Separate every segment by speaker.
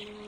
Speaker 1: you.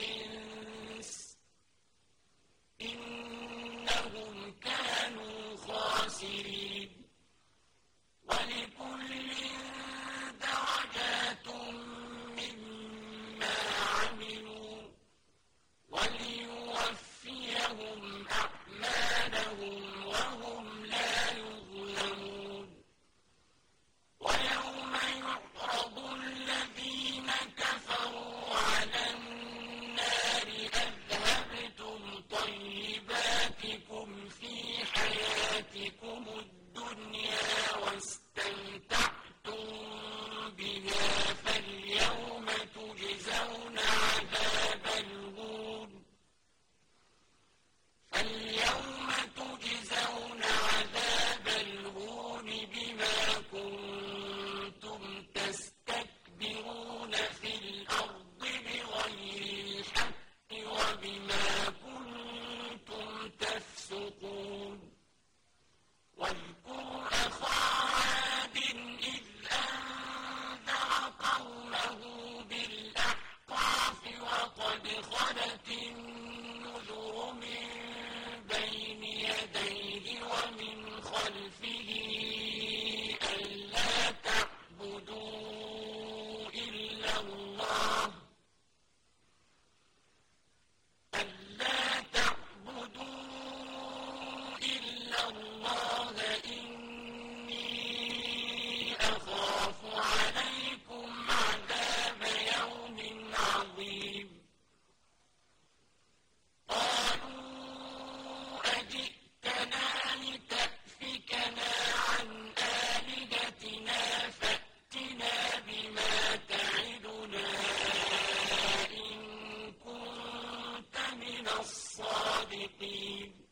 Speaker 1: in
Speaker 2: الصادقين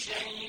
Speaker 2: شيء